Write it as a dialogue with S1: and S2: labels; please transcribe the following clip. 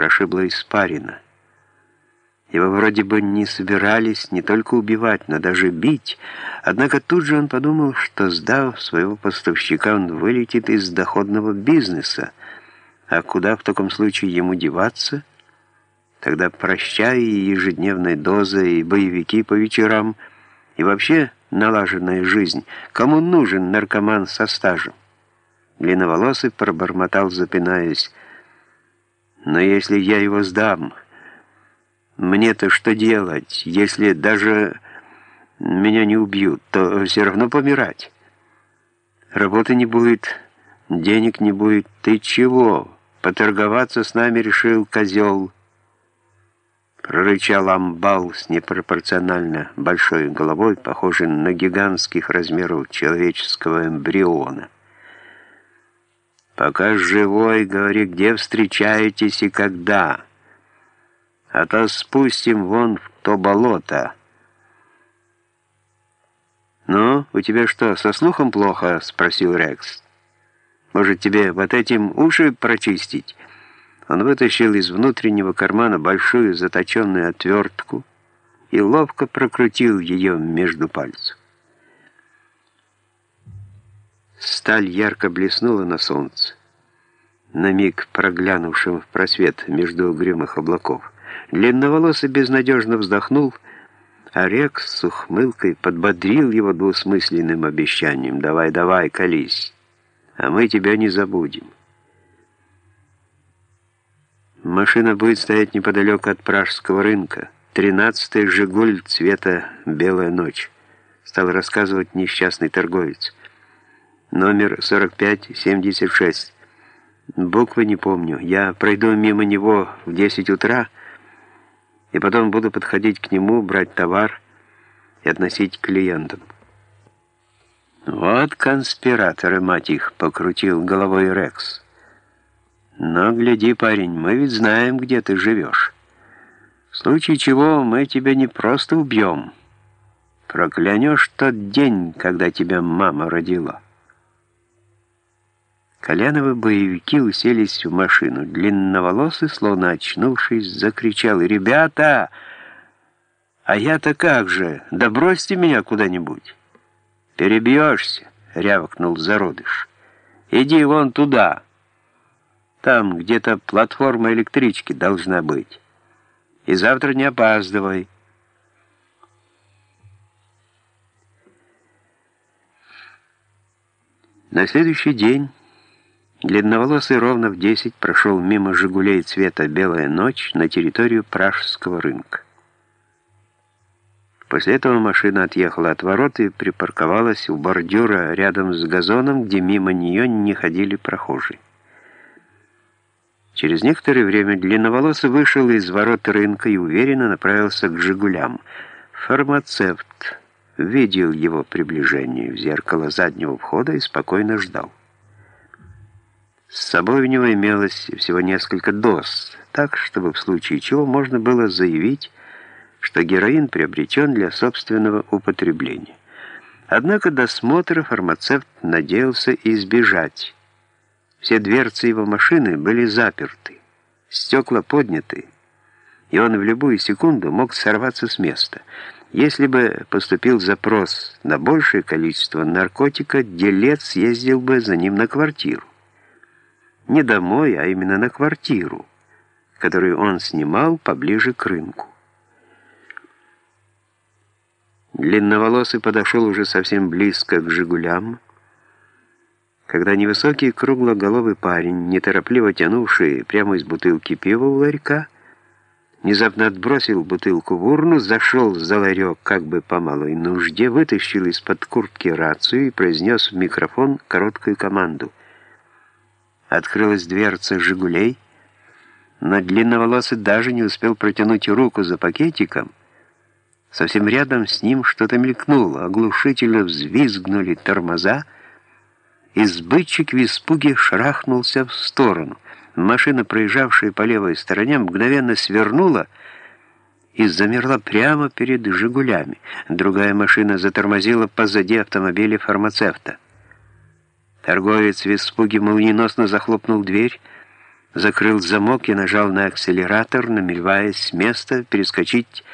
S1: прошибла испарина. Его вроде бы не собирались не только убивать, но даже бить, однако тут же он подумал, что, сдав своего поставщика, он вылетит из доходного бизнеса, а куда в таком случае ему деваться? Тогда прощай и ежедневная доза, и боевики по вечерам, и вообще налаженная жизнь. Кому нужен наркоман со стажем? Длинноволосый пробормотал, запинаясь. «Но если я его сдам, мне-то что делать? Если даже меня не убьют, то все равно помирать. Работы не будет, денег не будет. Ты чего? Поторговаться с нами решил козел?» Прорычал амбал с непропорционально большой головой, похожей на гигантских размеров человеческого эмбриона. Пока живой, говори, где встречаетесь и когда. А то спустим вон в то болото. «Ну, у тебя что, со слухом плохо?» — спросил Рекс. «Может, тебе вот этим уши прочистить?» Он вытащил из внутреннего кармана большую заточенную отвертку и ловко прокрутил ее между пальцев. Сталь ярко блеснула на солнце, на миг проглянувшим в просвет между угрюмых облаков. Длинноволосый безнадежно вздохнул, а Рекс с ухмылкой подбодрил его двусмысленным обещанием «Давай, давай, колись, а мы тебя не забудем». Машина будет стоять неподалеку от пражского рынка. Тринадцатый «Жигуль» цвета «Белая ночь», стал рассказывать несчастный торговец. Номер 4576. Буквы не помню. Я пройду мимо него в 10 утра, и потом буду подходить к нему, брать товар и относить клиентам. «Вот конспираторы, мать их!» — покрутил головой Рекс. «Но гляди, парень, мы ведь знаем, где ты живешь. В случае чего мы тебя не просто убьем. Проклянешь тот день, когда тебя мама родила». Коляновы боевики уселись в машину. Длинноволосый, словно очнувшись, закричал «Ребята! А я-то как же? Да бросьте меня куда-нибудь!» «Перебьешься!» — рявкнул зародыш. «Иди вон туда! Там где-то платформа электрички должна быть. И завтра не опаздывай!» На следующий день Длинноволосый ровно в 10 прошел мимо «Жигулей» цвета «Белая ночь» на территорию Пражского рынка. После этого машина отъехала от ворот и припарковалась у бордюра рядом с газоном, где мимо нее не ходили прохожие. Через некоторое время длинноволосый вышел из ворот рынка и уверенно направился к «Жигулям». Фармацевт видел его приближение в зеркало заднего входа и спокойно ждал. С собой у него имелось всего несколько доз, так, чтобы в случае чего можно было заявить, что героин приобретен для собственного употребления. Однако досмотра фармацевт надеялся избежать. Все дверцы его машины были заперты, стекла подняты, и он в любую секунду мог сорваться с места. Если бы поступил запрос на большее количество наркотика, делец ездил бы за ним на квартиру не домой, а именно на квартиру, которую он снимал поближе к рынку. Длинноволосый подошел уже совсем близко к «Жигулям», когда невысокий круглоголовый парень, неторопливо тянувший прямо из бутылки пива у ларька, внезапно отбросил бутылку в урну, зашел за ларек как бы по малой нужде, вытащил из-под куртки рацию и произнес в микрофон короткую команду — Открылась дверца «Жигулей», но длинноволосый даже не успел протянуть руку за пакетиком. Совсем рядом с ним что-то мелькнуло, оглушительно взвизгнули тормоза, и сбытчик в испуге шарахнулся в сторону. Машина, проезжавшая по левой стороне, мгновенно свернула и замерла прямо перед «Жигулями». Другая машина затормозила позади автомобиля фармацевта. Торговец в испуге молниеносно захлопнул дверь, закрыл замок и нажал на акселератор, намереваясь с места перескочить